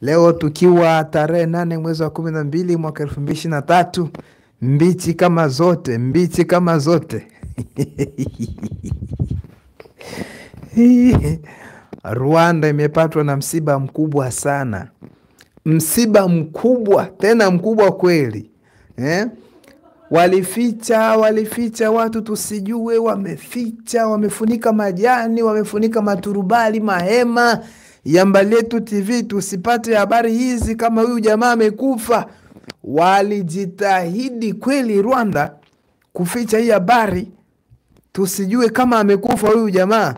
Leo tukiwa tarehe nane mwezi wa kumi na mbili mwaka elfu mbili ishirini na tatu mbichi kama zote, mbichi kama zote. Rwanda imepatwa na msiba mkubwa sana, msiba mkubwa tena mkubwa kweli eh? Walificha, walificha watu tusijue, wameficha, wamefunika majani, wamefunika maturubali, mahema ya letu TV tusipate habari hizi kama huyu jamaa amekufa. Walijitahidi kweli Rwanda kuficha hii habari tusijue kama amekufa huyu jamaa.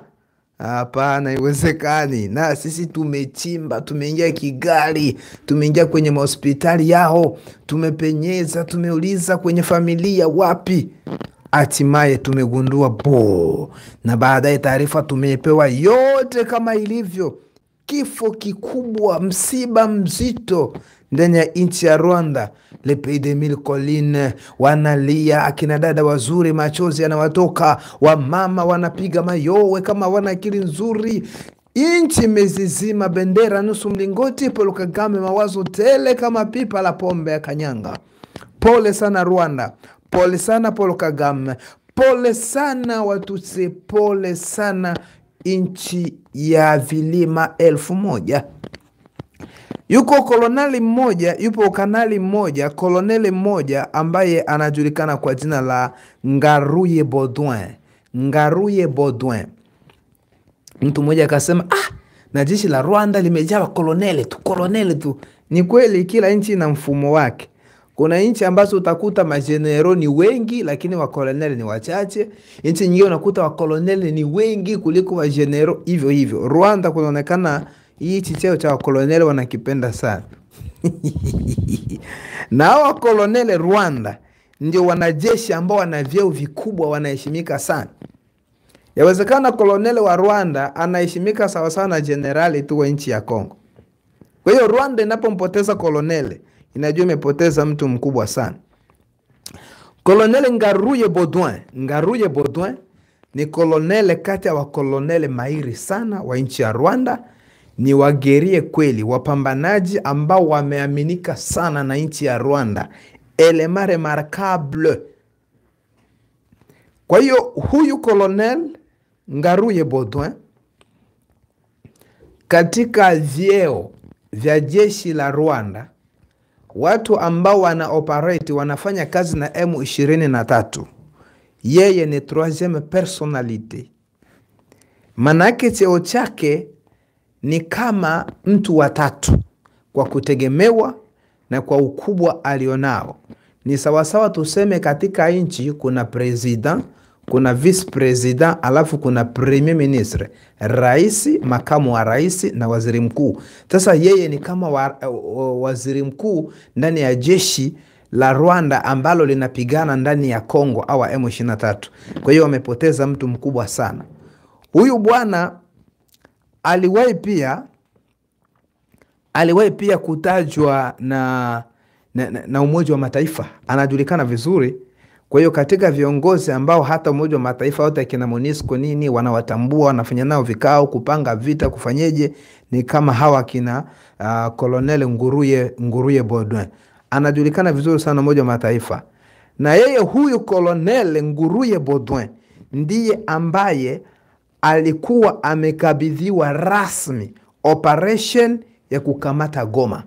Hapana, iwezekani. Na sisi tumechimba, tumeingia Kigali, tumeingia kwenye mahospitali yao, tumepenyeza, tumeuliza kwenye familia wapi, hatimaye tumegundua bo, na baadaye taarifa tumepewa yote kama ilivyo. Kifo kikubwa, msiba mzito ndani ya nchi ya Rwanda. Le pays mille collines wanalia, akina dada wazuri, machozi yanawatoka, wamama wanapiga mayowe kama wana akili nzuri. Nchi imezizima, bendera nusu mlingoti. Paul Kagame mawazo tele kama pipa la pombe ya kanyanga. Pole sana Rwanda, pole sana Paul Kagame, pole sana Watutsi, pole sana nchi ya vilima elfu moja. Yuko koloneli mmoja, yupo kanali mmoja, koloneli mmoja ambaye anajulikana kwa jina la Ngaruye Baudouin. Ngaruye Baudouin, mtu mmoja akasema, ah, na jeshi la Rwanda limejaa koloneli tu, koloneli tu. Ni kweli, kila nchi ina mfumo wake. Kuna nchi ambazo utakuta majenero ni wengi, lakini wakoloneli ni wachache. Nchi nyingine unakuta wakoloneli ni wengi kuliko wajenero, hivyo hivyo. Rwanda kunaonekana hichi cheo cha wakoloneli wanakipenda sana na wakoloneli Rwanda ndio wanajeshi ambao wana vyeo vikubwa, wanaheshimika sana. Yawezekana koloneli wa Rwanda anaheshimika sawasawa na jenerali tu wa nchi ya Kongo. Kwa hiyo Rwanda inapompoteza koloneli inajua imepoteza mtu mkubwa sana. Kolonel Ngaruye Baudouin, Ngaruye Baudouin ni kolonele kati ya wakolonele mahiri sana wa nchi ya Rwanda ni wagerie kweli, wapambanaji ambao wameaminika sana na nchi ya Rwanda, element remarquable. Kwa hiyo huyu kolonel Ngaruye Baudouin katika vyeo vya jeshi la Rwanda, watu ambao wana operate wanafanya kazi na M23, yeye ni troisieme personalite, manake cheo chake ni kama mtu wa tatu kwa kutegemewa na kwa ukubwa alionao. Ni sawasawa tuseme, katika nchi kuna president, kuna vice president, alafu kuna premier ministre, rais, makamu wa rais na waziri mkuu. Sasa yeye ni kama wa, wa, waziri mkuu ndani ya jeshi la Rwanda ambalo linapigana ndani ya Kongo au M23. Kwa hiyo wamepoteza mtu mkubwa sana. Huyu bwana aliwahi pia aliwahi pia kutajwa na, na, na Umoja wa Mataifa, anajulikana vizuri. Kwa hiyo katika viongozi ambao hata Umoja wa Mataifa yote akina MONUSCO nini wanawatambua, wanafanya nao vikao, kupanga vita, kufanyeje, ni kama hawa akina uh, Colonel Nguruye, Nguruye Baudouin anajulikana vizuri sana Umoja wa Mataifa, na yeye huyu Colonel Nguruye Baudouin ndiye ambaye alikuwa amekabidhiwa rasmi operation ya kukamata Goma.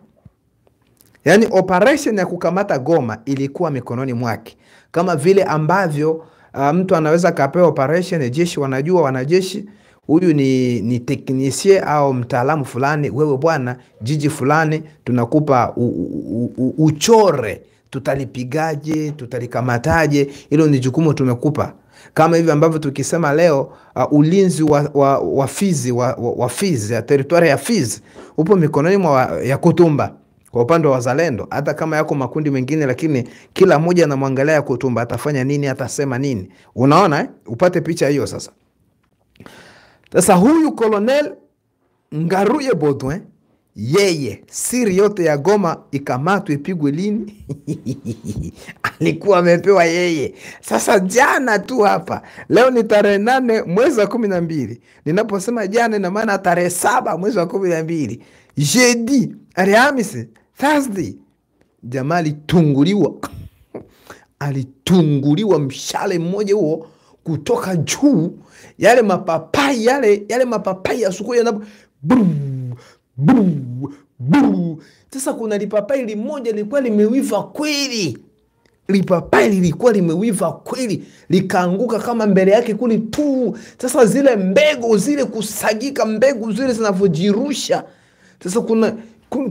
Yaani operation ya kukamata Goma ilikuwa mikononi mwake, kama vile ambavyo uh, mtu anaweza kapewa operation jeshi. Wanajua wanajeshi, huyu ni, ni teknisie au mtaalamu fulani. Wewe bwana, jiji fulani tunakupa u, u, u, uchore, tutalipigaje, tutalikamataje, hilo ni jukumu tumekupa kama hivi ambavyo tukisema leo uh, ulinzi wa, wa, wa Fizi wa, wa, wa Fizi ya teritwari ya Fizi upo mikononi mwa ya Kutumba kwa upande wa wazalendo, hata kama yako makundi mengine, lakini kila mmoja anamwangalia Kutumba atafanya nini, atasema nini. Unaona eh? Upate picha hiyo sasa. Sasa huyu Colonel Ngaruye Baudouin yeye siri yote ya Goma ikamatwe ipigwe lini? alikuwa amepewa yeye. Sasa jana tu hapa, leo ni tarehe nane mwezi wa kumi na mbili. Ninaposema jana, ina maana tarehe saba mwezi wa kumi na mbili, jeudi Alhamisi, Thursday, jamaa alitunguliwa. Alitunguliwa mshale mmoja huo kutoka juu, yale mapapai yale yale mapapai ya sukuli yanapo bru, bru, bru. Sasa kuna lipapai limoja lilikuwa limewiva kweli, lipapai lilikuwa limewiva kweli, likaanguka kama mbele yake kuli tu. Sasa zile mbegu zile kusagika, mbegu zile zinavyojirusha. Sasa kuna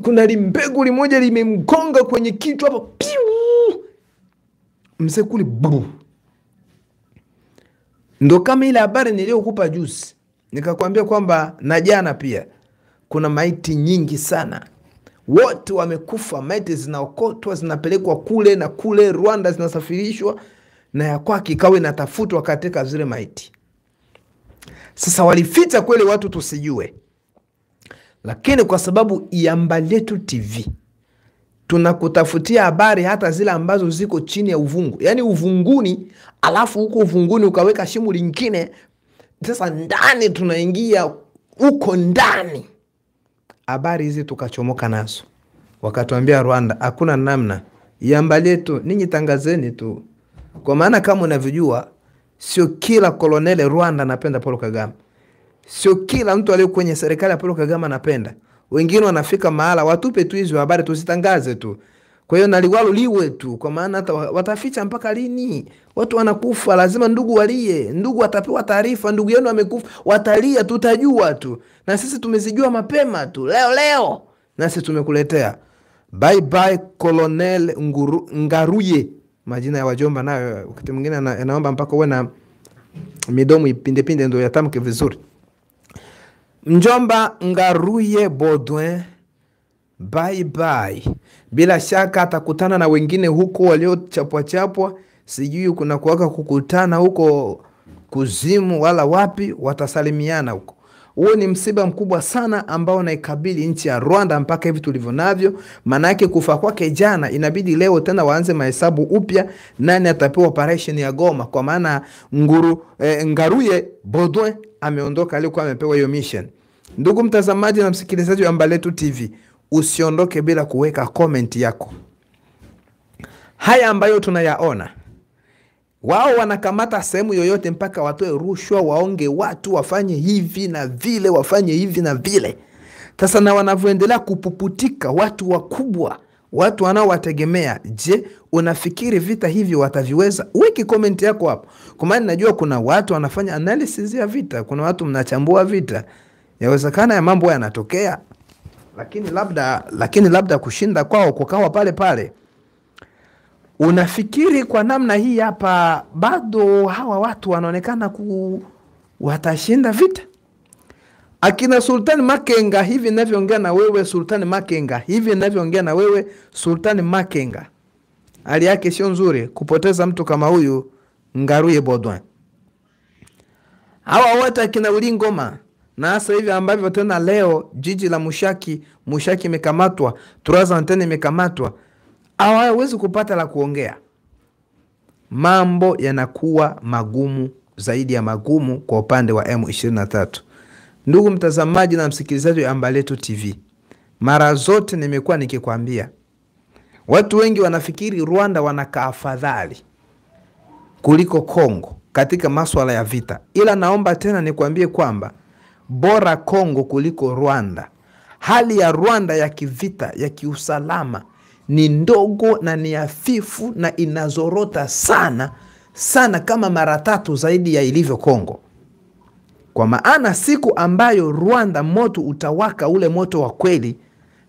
kuna limbegu limoja limemgonga kwenye kichwa hapo, piu mzee kule bu. Ndo kama ile habari niliyokupa juzi, nikakwambia kwamba na jana pia kuna maiti nyingi sana, wote wamekufa. Maiti zinaokotwa zinapelekwa kule na kule, Rwanda zinasafirishwa na ya kwake ikawa inatafutwa katika zile maiti. Sasa walificha kweli watu tusijue lakini kwa sababu Iyamba Letu TV tunakutafutia habari hata zile ambazo ziko chini ya uvungu, yaani uvunguni, alafu huko uvunguni ukaweka shimo lingine. Sasa ndani tunaingia huko ndani, habari hizi tukachomoka nazo, wakatuambia Rwanda hakuna namna, Iyamba Letu ninyi tangazeni tu, kwa maana kama unavyojua, sio kila kolonele Rwanda anapenda Paul Kagame sio kila mtu aliyo kwenye serikali ya Paul Kagame anapenda. Wengine wanafika mahala watupe tu hizo habari tusitangaze tu. Kwa hiyo naliwalo liwe tu, kwa maana hata wataficha mpaka lini? Watu wanakufa, lazima ndugu walie, ndugu atapewa taarifa, ndugu yenu amekufa, watalia, tutajua tu, na sisi tumezijua mapema tu, leo leo nasi tumekuletea. Bye bye Colonel Nguru, Ngaruye, majina ya wajomba nayo wakati mwingine anaomba mpaka uwe na midomo ipindepinde ndio yatamke vizuri. Mjomba Ngaruye Baudouin, bye bye. Bila shaka atakutana na wengine huko waliochapwachapwa, sijui kuna kuwaka kukutana huko kuzimu wala wapi, watasalimiana huko. Huo ni msiba mkubwa sana ambao unaikabili nchi ya Rwanda mpaka hivi tulivyo navyo. Maana yake kufa kwake jana, inabidi leo tena waanze mahesabu upya, nani atapewa operation ya Goma, kwa maana nguru eh, Ngaruye Baudouin ameondoka, alikuwa amepewa hiyo mission. Ndugu mtazamaji na msikilizaji wa Mbaletu Letu TV, usiondoke bila kuweka comment yako. Haya ambayo tunayaona wao wanakamata sehemu yoyote mpaka watoe rushwa, waonge watu, wafanye hivi na vile, wafanye hivi na vile. Sasa na wanavyoendelea kupuputika watu wakubwa, watu wanaowategemea, je, unafikiri vita hivi wataviweza? Weki comment yako hapo, kwa maana najua kuna watu wanafanya analysis ya vita, kuna watu mnachambua vita. Yawezekana ya mambo yanatokea, lakini labda lakini labda kushinda kwao kukawa pale pale. Unafikiri kwa namna hii hapa bado hawa watu wanaonekana ku watashinda vita? Akina Sultani Makenga, hivi ninavyoongea na wewe, Sultani Makenga, hivi ninavyoongea na wewe, Sultani Makenga, hali yake sio nzuri, kupoteza mtu kama huyu Ngaruye Baudouin. Hawa wote akina Ulingoma na hasa hivi ambavyo tena leo jiji la Mushaki, Mushaki imekamatwa, Turaza tena imekamatwa hawawezi kupata la kuongea. Mambo yanakuwa magumu zaidi ya magumu kwa upande wa M23. Ndugu mtazamaji na msikilizaji wa Ambaletu TV, mara zote nimekuwa nikikwambia, watu wengi wanafikiri Rwanda wanakaa afadhali kuliko Kongo katika maswala ya vita, ila naomba tena nikwambie kwamba bora Kongo kuliko Rwanda. Hali ya Rwanda ya kivita ya kiusalama ni ndogo na ni hafifu na inazorota sana sana, kama mara tatu zaidi ya ilivyo Kongo. Kwa maana siku ambayo Rwanda moto utawaka, ule moto wa kweli,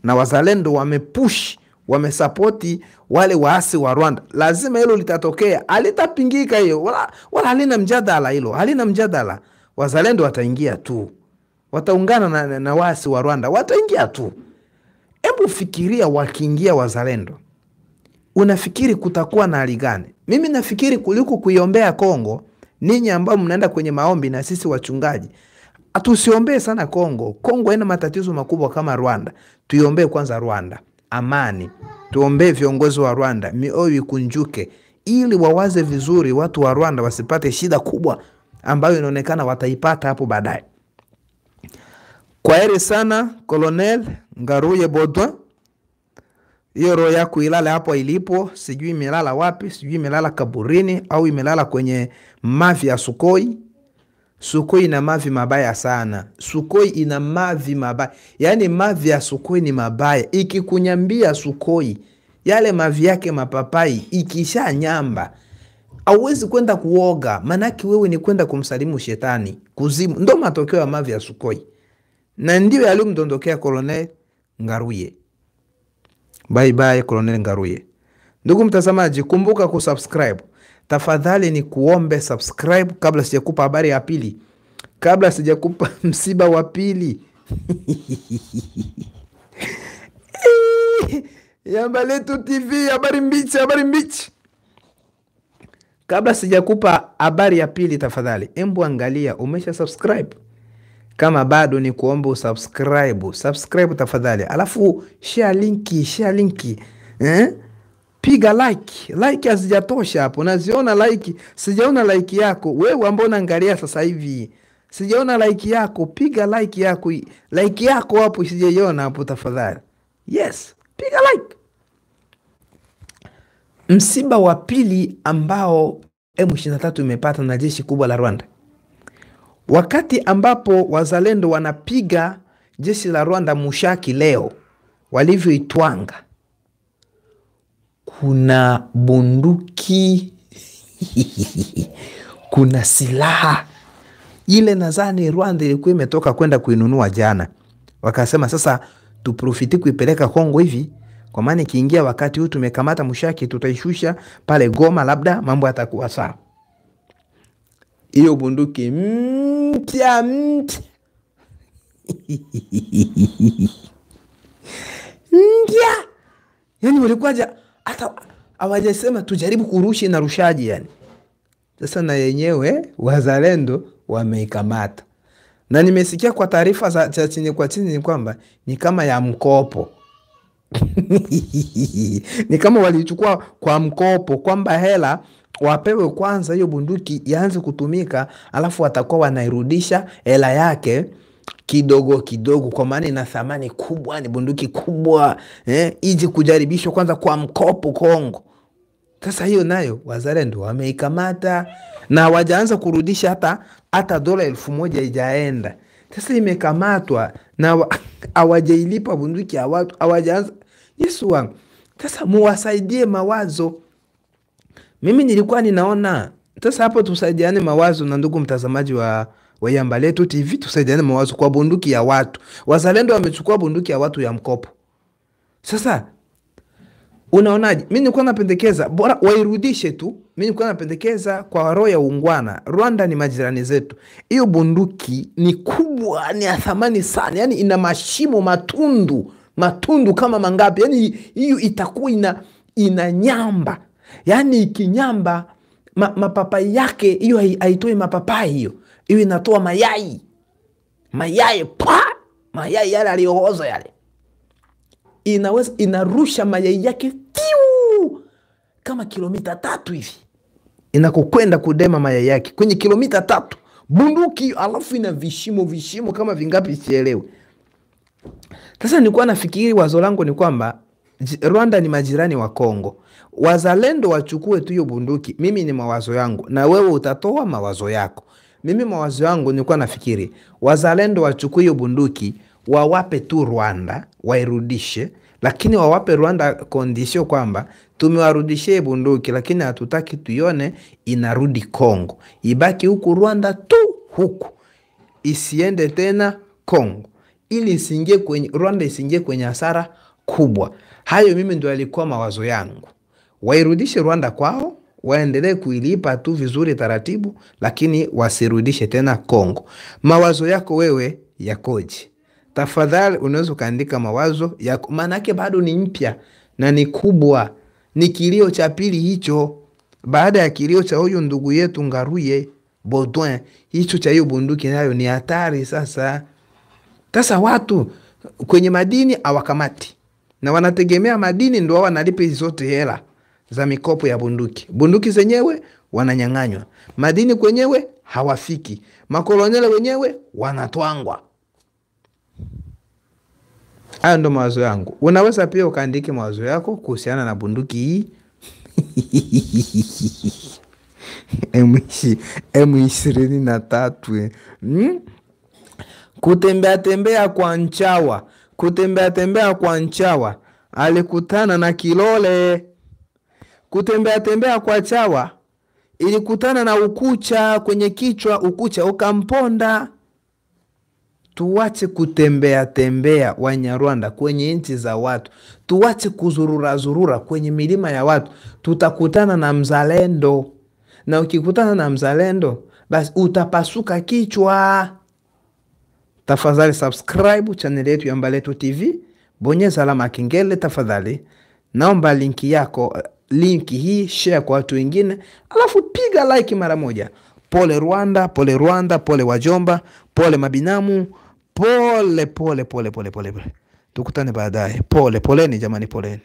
na wazalendo wamepush wamesapoti wale waasi wa Rwanda, lazima hilo litatokea, alitapingika hiyo, wala, wala halina mjadala hilo, halina mjadala. Wazalendo wataingia tu, wataungana na, na waasi wa Rwanda, wataingia tu. Hebu fikiria wakiingia wazalendo, unafikiri kutakuwa na hali gani? Mimi nafikiri kuliko kuiombea Kongo, ninyi ambao mnaenda kwenye maombi na sisi wachungaji, tusiombee sana Kongo. Kongo haina matatizo makubwa kama Rwanda. Tuiombee kwanza Rwanda amani, tuombee viongozi wa Rwanda mioyo ikunjuke, ili wawaze vizuri, watu wa Rwanda wasipate shida kubwa ambayo inaonekana wataipata hapo baadaye. Kwa heri sana Colonel Ngaruye Bodwa, hiyo roho yako ilale hapo ilipo, sijui imelala wapi, sijui imelala kaburini au imelala kwenye mavi ya Sukoi. Sukoi ina mavi mabaya sana. Sukoi ina mavi mabaya, yaani mavi ya Sukoi ni mabaya. Ikikunyambia Sukoi yale mavi yake mapapai, ikisha nyamba auwezi kwenda kuoga, maanake wewe ni kwenda kumsalimu shetani kuzimu. Ndo matokeo ya mavi ya Sukoi, na ndio alimdondokea Kolonel Ngaruye. Bye bye, Kolonel Ngaruye. Ndugu mtazamaji, kumbuka kusubscribe tafadhali, ni kuombe subscribe kabla sijakupa habari ya pili, kabla sijakupa msiba wa pili Yamba Letu TV, habari mbichi, habari mbichi. Kabla sijakupa habari ya pili, tafadhali embu angalia umesha subscribe. Kama bado ni kuomba usubscribe, subscribe tafadhali, alafu share linki, share linki eh? Piga like, like hazijatosha hapo, naziona like, sijaona like yako wewe ambao unaangalia sasa hivi, sijaona like yako. Piga like yako, like yako hapo, sijaiona hapo tafadhali. Yes, piga like. Msiba wa pili ambao M23 imepata na jeshi kubwa la Rwanda, wakati ambapo wazalendo wanapiga jeshi la Rwanda mushaki leo walivyoitwanga, kuna bunduki kuna silaha ile, nadhani Rwanda ilikuwa imetoka kwenda kuinunua jana, wakasema sasa tuprofiti kuipeleka Kongo hivi kwa maana ikiingia wakati huu tumekamata mshaki, tutaishusha pale Goma, labda mambo yatakuwa sawa. Hiyo bunduki mpya mpya. Mpya, yani walikuwaja hata hawajasema tujaribu kurushi na rushaji yani. Sasa na yenyewe wazalendo wameikamata, na nimesikia kwa taarifa za chini kwa chini ni kwamba ni kama ya mkopo. Ni kama walichukua kwa mkopo, kwamba hela wapewe kwanza, hiyo bunduki ianze kutumika, alafu watakuwa wanairudisha hela yake kidogo kidogo, kwa maana ina thamani kubwa, ni bunduki kubwa eh, ije kujaribishwa kwanza kwa mkopo Kongo. Sasa hiyo nayo wazalendo wameikamata na wajaanza kurudisha hata hata dola elfu moja ijaenda. Sasa imekamatwa na hawajailipa bunduki ya watu, hawajaanza. Yesu wangu, sasa muwasaidie mawazo. Mimi nilikuwa ninaona sasa hapo, tusaidiane mawazo na ndugu mtazamaji wa Wayamba Letu TV, tusaidiane mawazo kwa bunduki ya watu. Wazalendo wamechukua bunduki ya watu ya mkopo. Sasa unaonaje? Mi nilikuwa napendekeza bora wairudishe tu. Mi nilikuwa napendekeza kwa roho ya ungwana, Rwanda ni majirani zetu. Hiyo bunduki ni kubwa, ni ya thamani sana, yani ina mashimo matundu matundu kama mangapi? Yani hiyo itakuwa ina, ina nyamba, yani ikinyamba ma, mapapai yake hiyo haitoi mapapai, hiyo. Hiyo inatoa mayai. Mayai pa mayai yale aliyooza yale. Inaweza inarusha mayai yake tiu kama kilomita tatu hivi. Inakokwenda kudema mayai yake. Kwenye kilomita tatu. Bunduki, alafu ina vishimo vishimo kama vingapi sielewe Sasa nilikuwa nafikiri, wazo langu ni kwamba Rwanda ni majirani wa Kongo, wazalendo wachukue tu hiyo bunduki. Mimi ni mawazo yangu, na wewe utatoa mawazo yako. Mimi mawazo yangu nilikuwa nafikiri wazalendo wachukue hiyo bunduki wawape tu Rwanda wairudishe, lakini wawape Rwanda kondisio kwamba tumewarudishie bunduki, lakini hatutaki tuione inarudi Kongo, ibaki huku Rwanda tu, huku isiende tena Kongo, ili isingie kwenye Rwanda, isingie kwenye hasara kubwa. Hayo mimi ndio yalikuwa mawazo yangu, wairudishe Rwanda kwao waendelee kuilipa tu vizuri taratibu, lakini wasirudishe tena Kongo. Mawazo yako wewe yakoje? Tafadhali unaweza ukaandika mawazo yako, maanake bado ni mpya na ni kubwa. Ni kilio cha pili hicho, baada ya kilio cha huyu ndugu yetu Ngaruye Baudouin, hicho cha hiyo bunduki nayo ni hatari. Sasa sasa watu kwenye madini awakamati na wanategemea madini ndo wanalipa zote hela za mikopo ya bunduki. Bunduki zenyewe wananyang'anywa, madini kwenyewe hawafiki, makolonele wenyewe wanatwangwa. Hayo ndo mawazo yangu. Unaweza pia ukaandike mawazo yako kuhusiana na bunduki hii M ishirini na tatu hmm? Kutembea tembea kwa Nchawa, kutembea tembea kwa Nchawa alikutana na Kilole. Kutembea tembea kwa Chawa ilikutana na ukucha kwenye kichwa, ukucha ukamponda. Tuwache kutembea tembea Wanyarwanda kwenye nchi za watu, tuwache kuzurura zurura kwenye milima ya watu. Tutakutana na mzalendo, na ukikutana na mzalendo basi utapasuka kichwa. Tafadhali subscribe chaneli yetu ya Mbaletu TV, bonyeza alama ya kengele tafadhali. Naomba linki yako, linki hii share kwa watu wengine, alafu piga like mara moja. Pole Rwanda, pole Rwanda, pole wajomba, pole mabinamu, pole pole pole pole pole pole. Tukutane baadaye. Pole poleni jamani, poleni.